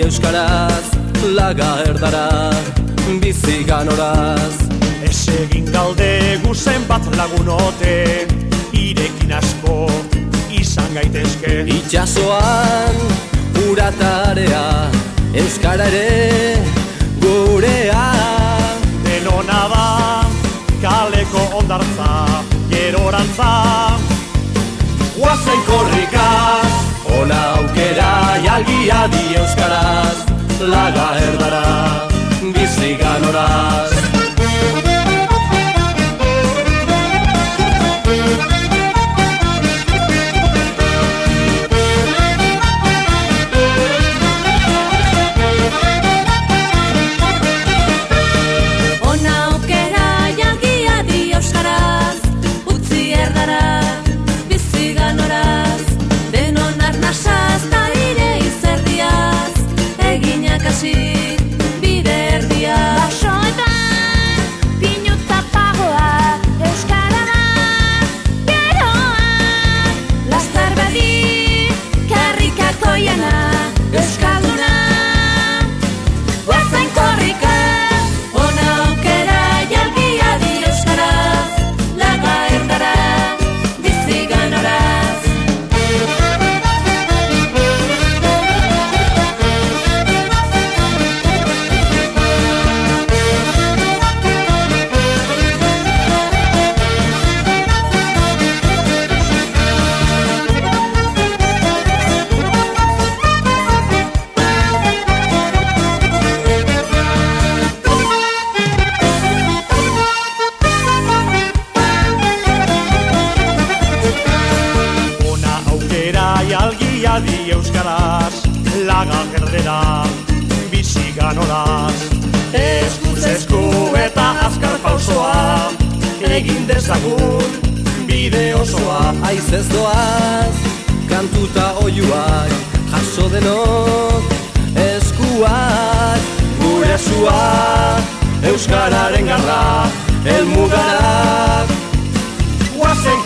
euskaraz Laga erdara bizi ganoraz. Ez egin galde guzen bat lagunote Irekin asko izan gaitezke. Itxasoan uratarea Euskara ere gurea. Denona da kaleko ondartza Gerorantza. Guazen korrika Euskaraz Laga jalgia di euskaraz Laga gerdera bizi ganoraz. Eskuz esku eta azkar pausoa Egin dezagun bide osoa. Aiz ez doaz, kantuta oiuak Jaso denok, eskuak Gure sua, Euskararen garra Elmugarak, guazen